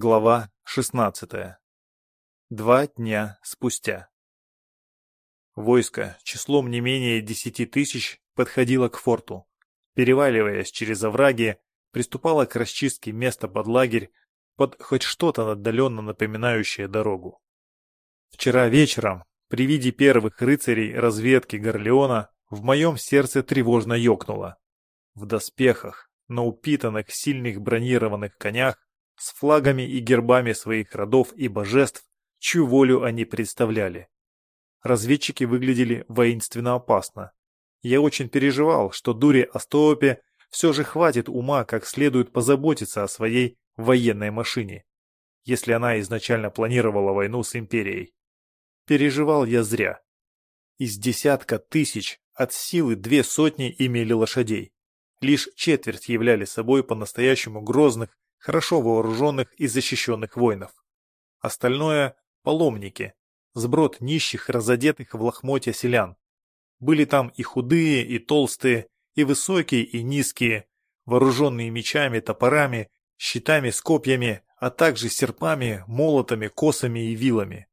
Глава 16. Два дня спустя. Войско числом не менее десяти тысяч подходило к форту. Переваливаясь через овраги, приступало к расчистке места под лагерь, под хоть что-то отдаленно напоминающее дорогу. Вчера вечером, при виде первых рыцарей разведки Горлеона, в моем сердце тревожно ёкнуло. В доспехах, на упитанных сильных бронированных конях, с флагами и гербами своих родов и божеств, чью волю они представляли. Разведчики выглядели воинственно опасно. Я очень переживал, что дуре Астопе все же хватит ума как следует позаботиться о своей военной машине, если она изначально планировала войну с империей. Переживал я зря. Из десятка тысяч от силы две сотни имели лошадей. Лишь четверть являли собой по-настоящему грозных хорошо вооруженных и защищенных воинов. Остальное – паломники, сброд нищих, разодетых в лохмотья селян. Были там и худые, и толстые, и высокие, и низкие, вооруженные мечами, топорами, щитами с копьями, а также серпами, молотами, косами и вилами.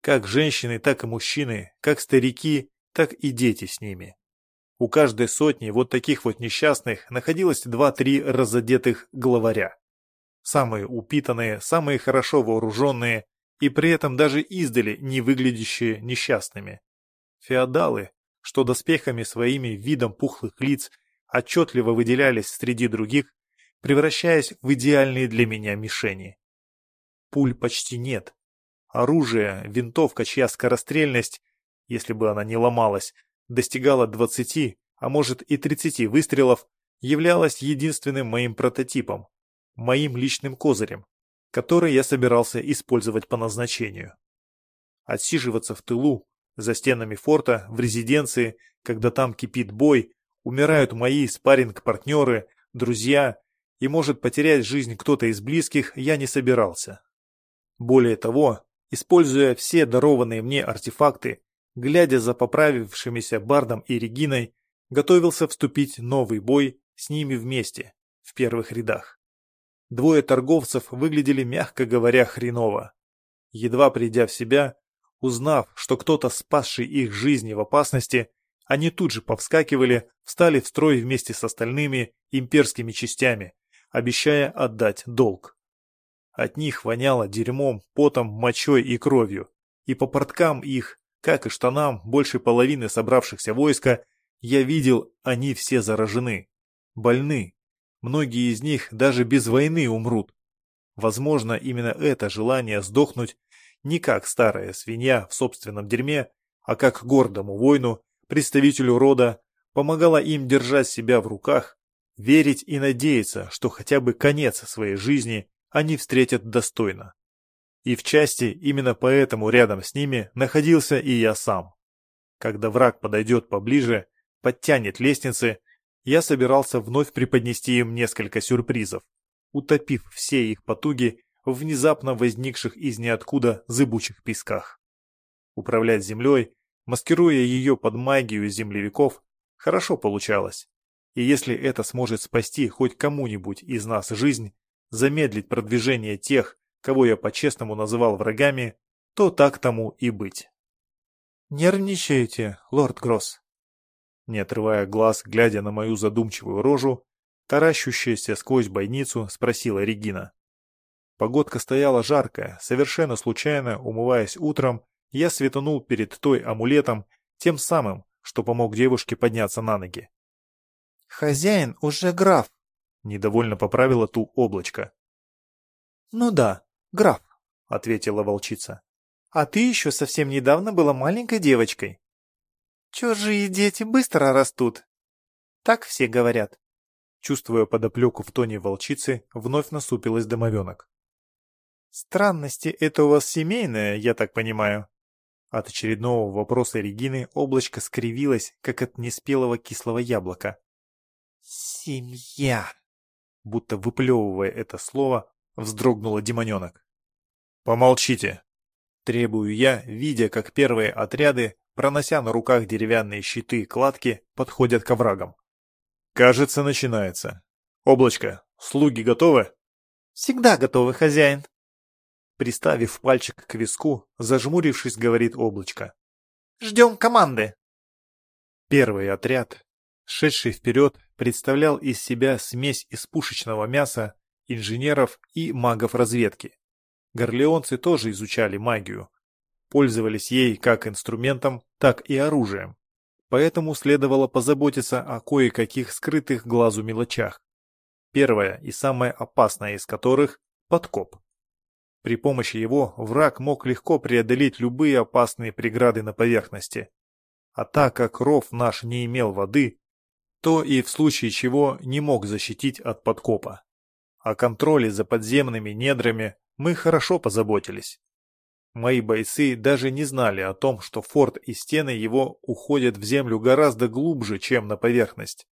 Как женщины, так и мужчины, как старики, так и дети с ними. У каждой сотни вот таких вот несчастных находилось два-три разодетых главаря самые упитанные, самые хорошо вооруженные и при этом даже издали не выглядящие несчастными. Феодалы, что доспехами своими видом пухлых лиц отчетливо выделялись среди других, превращаясь в идеальные для меня мишени. Пуль почти нет. Оружие, винтовка, чья скорострельность, если бы она не ломалась, достигала 20, а может и 30 выстрелов, являлась единственным моим прототипом, моим личным козырем, который я собирался использовать по назначению. Отсиживаться в тылу, за стенами форта, в резиденции, когда там кипит бой, умирают мои спарринг-партнеры, друзья, и может потерять жизнь кто-то из близких, я не собирался. Более того, используя все дарованные мне артефакты, глядя за поправившимися Бардом и Региной, готовился вступить новый бой с ними вместе, в первых рядах. Двое торговцев выглядели, мягко говоря, хреново. Едва придя в себя, узнав, что кто-то, спасший их жизни в опасности, они тут же повскакивали, встали в строй вместе с остальными имперскими частями, обещая отдать долг. От них воняло дерьмом, потом, мочой и кровью, и по порткам их, как и штанам больше половины собравшихся войска, я видел, они все заражены, больны, Многие из них даже без войны умрут. Возможно, именно это желание сдохнуть не как старая свинья в собственном дерьме, а как гордому воину, представителю рода, помогало им держать себя в руках, верить и надеяться, что хотя бы конец своей жизни они встретят достойно. И в части именно поэтому рядом с ними находился и я сам. Когда враг подойдет поближе, подтянет лестницы, я собирался вновь преподнести им несколько сюрпризов, утопив все их потуги в внезапно возникших из ниоткуда зыбучих песках. Управлять землей, маскируя ее под магию землевиков, хорошо получалось. И если это сможет спасти хоть кому-нибудь из нас жизнь, замедлить продвижение тех, кого я по-честному называл врагами, то так тому и быть. «Нервничаете, лорд Гросс?» Не отрывая глаз, глядя на мою задумчивую рожу, таращущаяся сквозь бойницу, спросила Регина. Погодка стояла жаркая, совершенно случайно, умываясь утром, я светанул перед той амулетом, тем самым, что помог девушке подняться на ноги. «Хозяин уже граф», — недовольно поправила ту облачко. «Ну да, граф», — ответила волчица. «А ты еще совсем недавно была маленькой девочкой». Чужие дети быстро растут. Так все говорят. Чувствуя подоплеку в тоне волчицы, вновь насупилась домовенок. Странности это у вас семейное, я так понимаю. От очередного вопроса Регины облачко скривилось, как от неспелого кислого яблока. «Семья!» Будто выплевывая это слово, вздрогнула демоненок. «Помолчите!» Требую я, видя, как первые отряды пронося на руках деревянные щиты и кладки, подходят к оврагам. Кажется, начинается. Облачко, слуги готовы? Всегда готовы, хозяин. Приставив пальчик к виску, зажмурившись, говорит облачко. «Ждем команды!» Первый отряд, шедший вперед, представлял из себя смесь из пушечного мяса, инженеров и магов разведки. Горлеонцы тоже изучали магию, пользовались ей как инструментом, так и оружием. Поэтому следовало позаботиться о кое-каких скрытых глазу мелочах. Первая и самая опасная из которых – подкоп. При помощи его враг мог легко преодолеть любые опасные преграды на поверхности. А так как ров наш не имел воды, то и в случае чего не мог защитить от подкопа. О контроле за подземными недрами мы хорошо позаботились. Мои бойцы даже не знали о том, что форт и стены его уходят в землю гораздо глубже, чем на поверхность.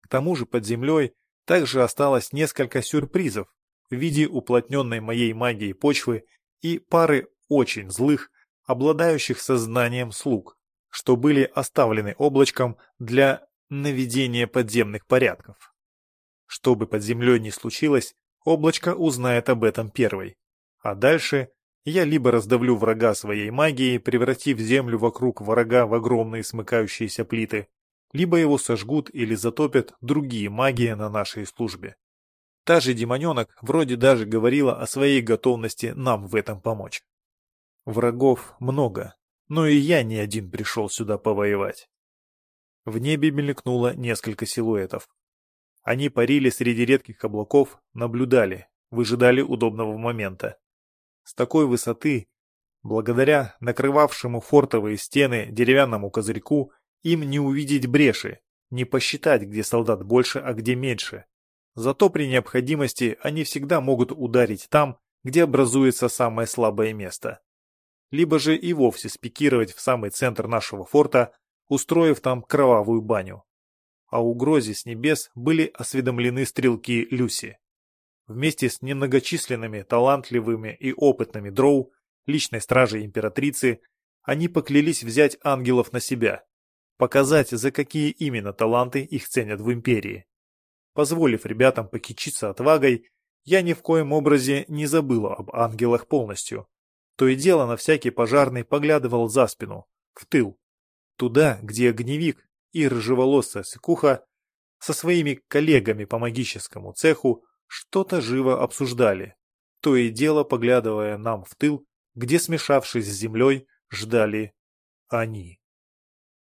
К тому же под землей также осталось несколько сюрпризов в виде уплотненной моей магией почвы и пары очень злых, обладающих сознанием слуг, что были оставлены облачком для наведения подземных порядков. Что бы под землей ни случилось, облачко узнает об этом первой. А дальше я либо раздавлю врага своей магией, превратив землю вокруг врага в огромные смыкающиеся плиты, либо его сожгут или затопят другие магии на нашей службе. Та же демоненок вроде даже говорила о своей готовности нам в этом помочь. Врагов много, но и я не один пришел сюда повоевать. В небе мелькнуло несколько силуэтов. Они парили среди редких облаков, наблюдали, выжидали удобного момента. С такой высоты, благодаря накрывавшему фортовые стены деревянному козырьку, им не увидеть бреши, не посчитать, где солдат больше, а где меньше. Зато при необходимости они всегда могут ударить там, где образуется самое слабое место. Либо же и вовсе спикировать в самый центр нашего форта, устроив там кровавую баню. О угрозе с небес были осведомлены стрелки Люси. Вместе с немногочисленными, талантливыми и опытными дроу, личной стражей императрицы, они поклялись взять ангелов на себя, показать, за какие именно таланты их ценят в империи. Позволив ребятам покичиться отвагой, я ни в коем образе не забыла об ангелах полностью. То и дело на всякий пожарный поглядывал за спину, в тыл, туда, где огневик и рыжеволосая сыкуха со своими коллегами по магическому цеху что-то живо обсуждали, то и дело поглядывая нам в тыл, где, смешавшись с землей, ждали они.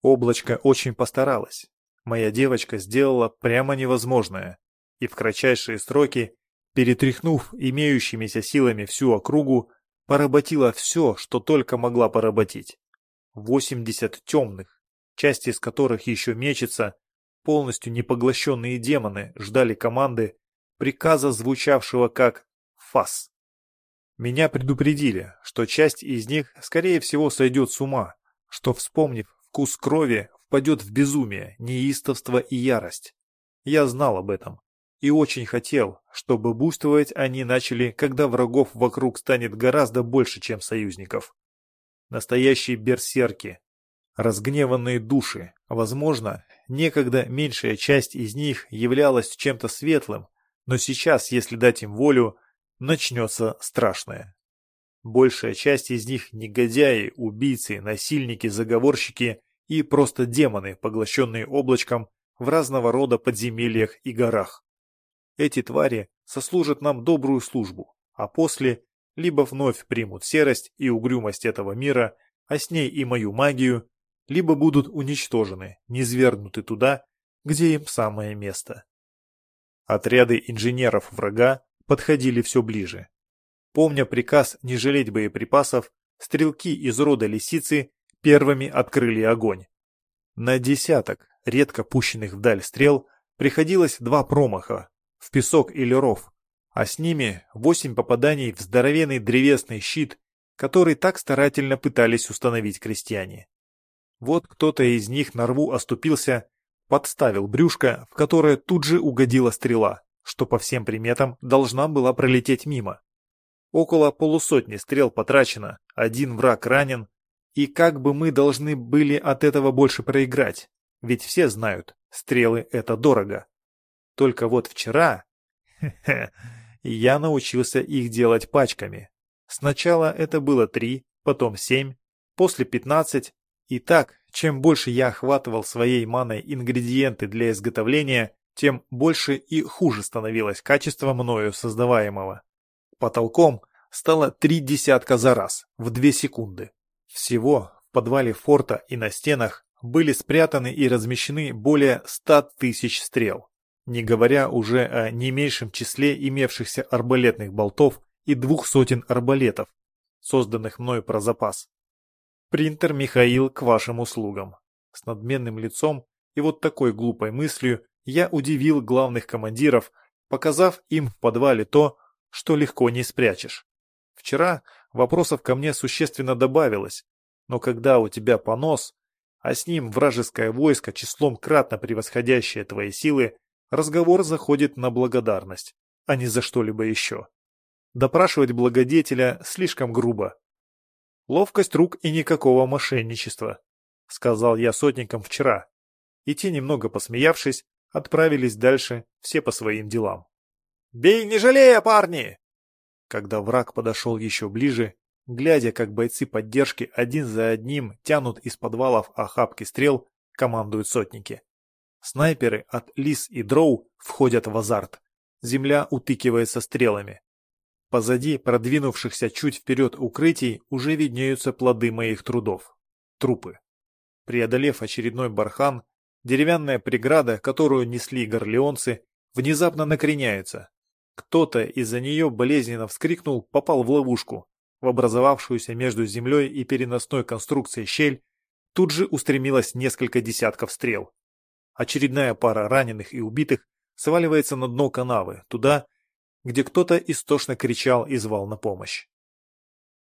Облачко очень постаралась. Моя девочка сделала прямо невозможное, и в кратчайшие сроки, перетряхнув имеющимися силами всю округу, поработила все, что только могла поработить. Восемьдесят темных, часть из которых еще мечется, полностью непоглощенные демоны ждали команды, приказа, звучавшего как «фас». Меня предупредили, что часть из них, скорее всего, сойдет с ума, что, вспомнив вкус крови, впадет в безумие, неистовство и ярость. Я знал об этом и очень хотел, чтобы буйствовать они начали, когда врагов вокруг станет гораздо больше, чем союзников. Настоящие берсерки, разгневанные души, возможно, некогда меньшая часть из них являлась чем-то светлым, но сейчас, если дать им волю, начнется страшное. Большая часть из них негодяи, убийцы, насильники, заговорщики и просто демоны, поглощенные облачком в разного рода подземельях и горах. Эти твари сослужат нам добрую службу, а после либо вновь примут серость и угрюмость этого мира, а с ней и мою магию, либо будут уничтожены, низвергнуты туда, где им самое место. Отряды инженеров врага подходили все ближе. Помня приказ не жалеть боеприпасов, стрелки из рода лисицы первыми открыли огонь. На десяток редко пущенных вдаль стрел приходилось два промаха в песок или ров, а с ними восемь попаданий в здоровенный древесный щит, который так старательно пытались установить крестьяне. Вот кто-то из них на рву оступился, подставил брюшко, в которое тут же угодила стрела, что по всем приметам должна была пролететь мимо. Около полусотни стрел потрачено, один враг ранен, и как бы мы должны были от этого больше проиграть? Ведь все знают, стрелы — это дорого. Только вот вчера... я научился их делать пачками. Сначала это было три, потом семь, после пятнадцать, и так, чем больше я охватывал своей маной ингредиенты для изготовления, тем больше и хуже становилось качество мною создаваемого. Потолком стало три десятка за раз, в две секунды. Всего в подвале форта и на стенах были спрятаны и размещены более ста тысяч стрел, не говоря уже о не меньшем числе имевшихся арбалетных болтов и двух сотен арбалетов, созданных мною про запас. Принтер Михаил к вашим услугам. С надменным лицом и вот такой глупой мыслью я удивил главных командиров, показав им в подвале то, что легко не спрячешь. Вчера вопросов ко мне существенно добавилось, но когда у тебя понос, а с ним вражеское войско, числом кратно превосходящее твои силы, разговор заходит на благодарность, а не за что-либо еще. Допрашивать благодетеля слишком грубо. Ловкость рук и никакого мошенничества, сказал я сотникам вчера. И те, немного посмеявшись, отправились дальше, все по своим делам. «Бей, не жалея, парни!» Когда враг подошел еще ближе, глядя, как бойцы поддержки один за одним тянут из подвалов охапки стрел, командуют сотники. Снайперы от Лис и Дроу входят в азарт. Земля утыкивается стрелами. Позади продвинувшихся чуть вперед укрытий уже виднеются плоды моих трудов. Трупы. Преодолев очередной бархан, Деревянная преграда, которую несли горлеонцы, внезапно накреняется. Кто-то из-за нее болезненно вскрикнул, попал в ловушку. В образовавшуюся между землей и переносной конструкцией щель тут же устремилось несколько десятков стрел. Очередная пара раненых и убитых сваливается на дно канавы, туда, где кто-то истошно кричал и звал на помощь.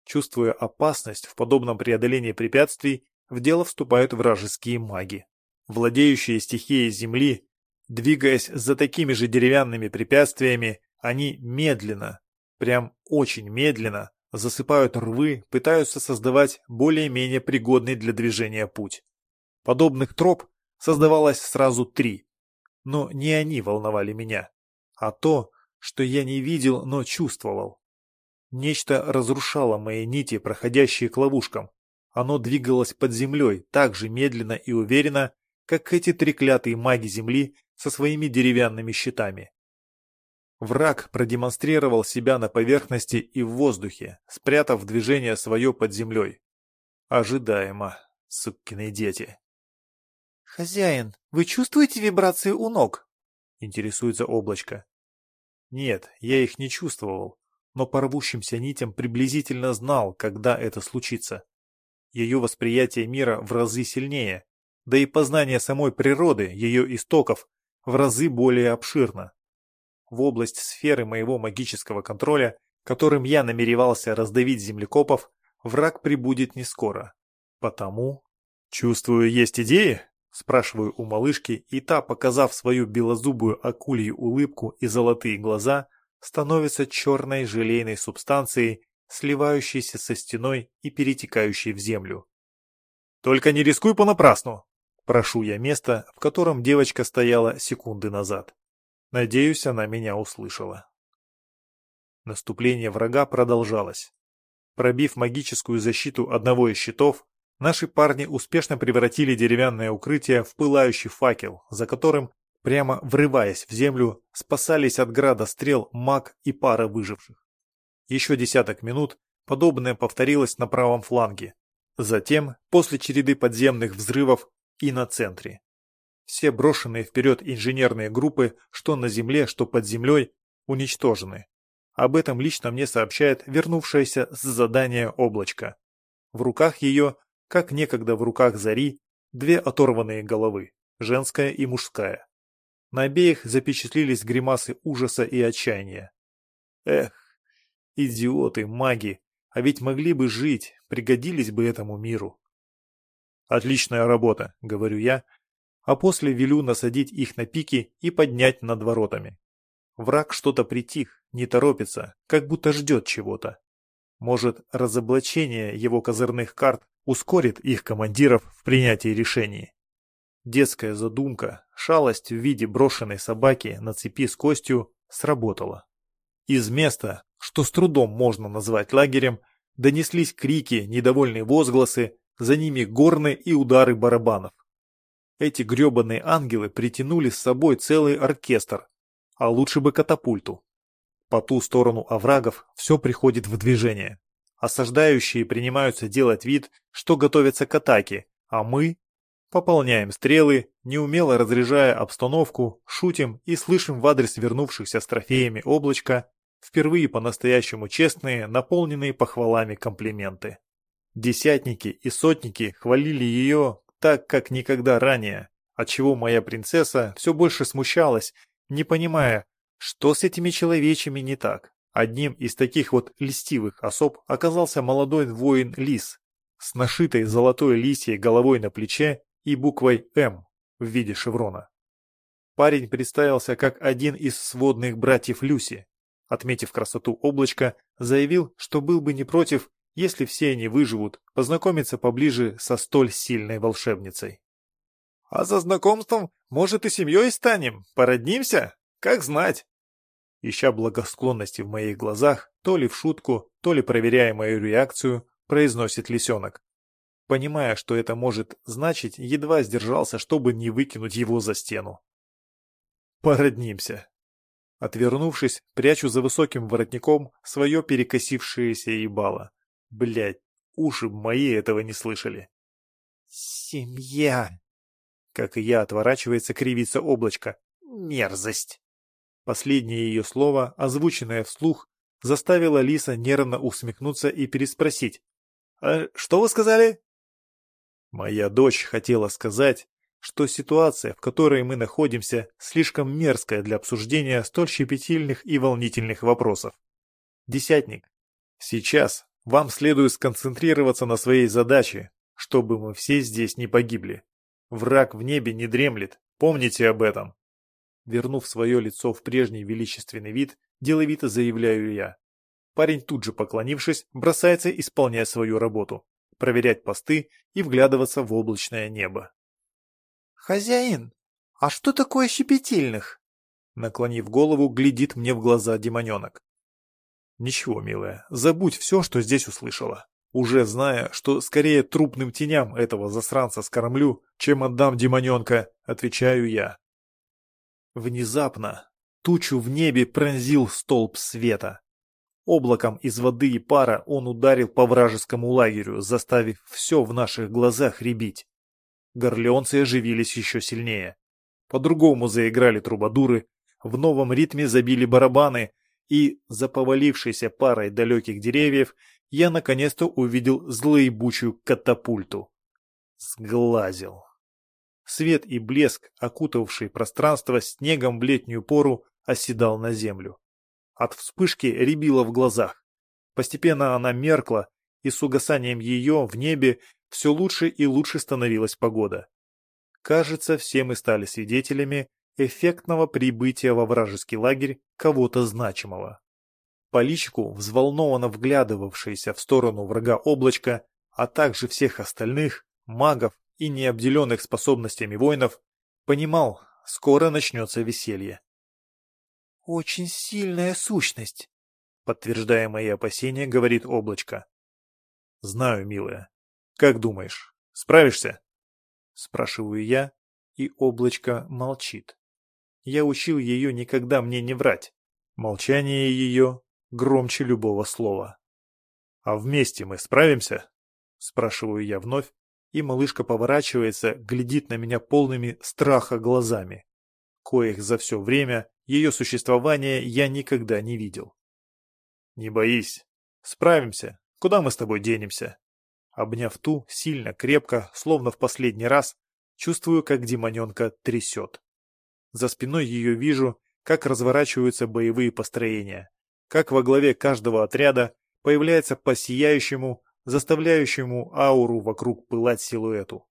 Чувствуя опасность в подобном преодолении препятствий, в дело вступают вражеские маги владеющие стихией Земли, двигаясь за такими же деревянными препятствиями, они медленно, прям очень медленно, засыпают рвы, пытаются создавать более-менее пригодный для движения путь. Подобных троп создавалось сразу три, но не они волновали меня, а то, что я не видел, но чувствовал. Нечто разрушало мои нити, проходящие к ловушкам. Оно двигалось под землей так же медленно и уверенно, как эти треклятые маги Земли со своими деревянными щитами. Враг продемонстрировал себя на поверхности и в воздухе, спрятав движение свое под землей. Ожидаемо, суккины дети. «Хозяин, вы чувствуете вибрации у ног?» — интересуется облачко. Нет, я их не чувствовал, но по рвущимся нитям приблизительно знал, когда это случится. Ее восприятие мира в разы сильнее, да и познание самой природы, ее истоков, в разы более обширно. В область сферы моего магического контроля, которым я намеревался раздавить землекопов, враг прибудет не скоро. Потому... «Чувствую, есть идеи?» – спрашиваю у малышки, и та, показав свою белозубую акулью улыбку и золотые глаза, становится черной желейной субстанцией, сливающейся со стеной и перетекающей в землю. «Только не рискуй понапрасну!» Прошу я место, в котором девочка стояла секунды назад. Надеюсь, она меня услышала. Наступление врага продолжалось. Пробив магическую защиту одного из щитов, наши парни успешно превратили деревянное укрытие в пылающий факел, за которым, прямо врываясь в землю, спасались от града стрел маг и пара выживших. Еще десяток минут подобное повторилось на правом фланге. Затем, после череды подземных взрывов, и на центре. Все брошенные вперед инженерные группы, что на земле, что под землей, уничтожены. Об этом лично мне сообщает вернувшаяся с задания облачко. В руках ее, как некогда в руках Зари, две оторванные головы, женская и мужская. На обеих запечатлелись гримасы ужаса и отчаяния. Эх, идиоты, маги, а ведь могли бы жить, пригодились бы этому миру. «Отличная работа», — говорю я, а после велю насадить их на пики и поднять над воротами. Враг что-то притих, не торопится, как будто ждет чего-то. Может, разоблачение его козырных карт ускорит их командиров в принятии решений. Детская задумка, шалость в виде брошенной собаки на цепи с костью сработала. Из места, что с трудом можно назвать лагерем, донеслись крики, недовольные возгласы, за ними горны и удары барабанов. Эти гребаные ангелы притянули с собой целый оркестр, а лучше бы катапульту. По ту сторону оврагов все приходит в движение. Осаждающие принимаются делать вид, что готовятся к атаке, а мы пополняем стрелы, неумело разряжая обстановку, шутим и слышим в адрес вернувшихся с трофеями облачка впервые по-настоящему честные, наполненные похвалами комплименты. Десятники и сотники хвалили ее так, как никогда ранее, отчего моя принцесса все больше смущалась, не понимая, что с этими человечами не так. Одним из таких вот льстивых особ оказался молодой воин Лис с нашитой золотой лисьей головой на плече и буквой «М» в виде шеврона. Парень представился как один из сводных братьев Люси, отметив красоту облачка, заявил, что был бы не против, если все они выживут, познакомиться поближе со столь сильной волшебницей. «А за знакомством, может, и семьей станем? Породнимся? Как знать!» Ища благосклонности в моих глазах, то ли в шутку, то ли проверяя мою реакцию, произносит лисенок. Понимая, что это может значить, едва сдержался, чтобы не выкинуть его за стену. «Породнимся!» Отвернувшись, прячу за высоким воротником свое перекосившееся ебало. Блять, уши мои этого не слышали. «Семья!» Как и я, отворачивается кривица облачко. «Мерзость!» Последнее ее слово, озвученное вслух, заставило Лиса нервно усмехнуться и переспросить. «А что вы сказали?» Моя дочь хотела сказать, что ситуация, в которой мы находимся, слишком мерзкая для обсуждения столь щепетильных и волнительных вопросов. Десятник, сейчас вам следует сконцентрироваться на своей задаче, чтобы мы все здесь не погибли. Враг в небе не дремлет, помните об этом. Вернув свое лицо в прежний величественный вид, деловито заявляю я. Парень тут же поклонившись, бросается исполнять свою работу, проверять посты и вглядываться в облачное небо. «Хозяин, а что такое щепетильных?» Наклонив голову, глядит мне в глаза демоненок. «Ничего, милая, забудь все, что здесь услышала. Уже зная, что скорее трупным теням этого засранца скормлю, чем отдам демоненка, отвечаю я. Внезапно тучу в небе пронзил столб света. Облаком из воды и пара он ударил по вражескому лагерю, заставив все в наших глазах рябить. Горлеонцы оживились еще сильнее. По-другому заиграли трубадуры, в новом ритме забили барабаны, и, за повалившейся парой далеких деревьев, я наконец-то увидел злоебучую катапульту. Сглазил. Свет и блеск, окутавший пространство снегом в летнюю пору, оседал на землю. От вспышки рябило в глазах. Постепенно она меркла, и с угасанием ее в небе все лучше и лучше становилась погода. Кажется, все мы стали свидетелями эффектного прибытия во вражеский лагерь кого-то значимого. По личку, взволнованно вглядывавшейся в сторону врага облачка, а также всех остальных, магов и необделенных способностями воинов, понимал, скоро начнется веселье. «Очень сильная сущность», — подтверждая мои опасения, говорит облачко. «Знаю, милая. Как думаешь, справишься?» Спрашиваю я, и облачко молчит. Я учил ее никогда мне не врать. Молчание ее громче любого слова. «А вместе мы справимся?» Спрашиваю я вновь, и малышка поворачивается, глядит на меня полными страха глазами, коих за все время ее существования я никогда не видел. «Не боись, справимся, куда мы с тобой денемся?» Обняв ту, сильно, крепко, словно в последний раз, чувствую, как демоненка трясет. За спиной ее вижу, как разворачиваются боевые построения, как во главе каждого отряда появляется по сияющему, заставляющему ауру вокруг пылать силуэту.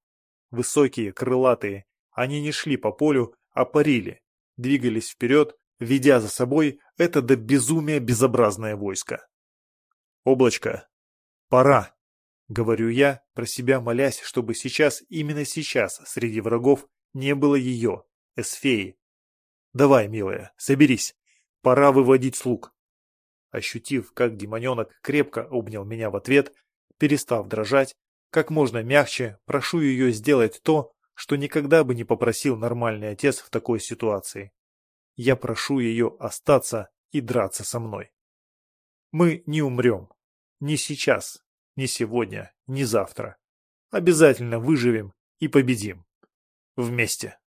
Высокие, крылатые, они не шли по полю, а парили, двигались вперед, ведя за собой это до безумия безобразное войско. «Облачко, пора!» — говорю я, про себя молясь, чтобы сейчас, именно сейчас, среди врагов не было ее, Эсфеи. «Давай, милая, соберись, пора выводить слуг». Ощутив, как демоненок крепко обнял меня в ответ, перестав дрожать, как можно мягче прошу ее сделать то, что никогда бы не попросил нормальный отец в такой ситуации. Я прошу ее остаться и драться со мной. Мы не умрем. Ни сейчас, ни сегодня, ни завтра. Обязательно выживем и победим. Вместе.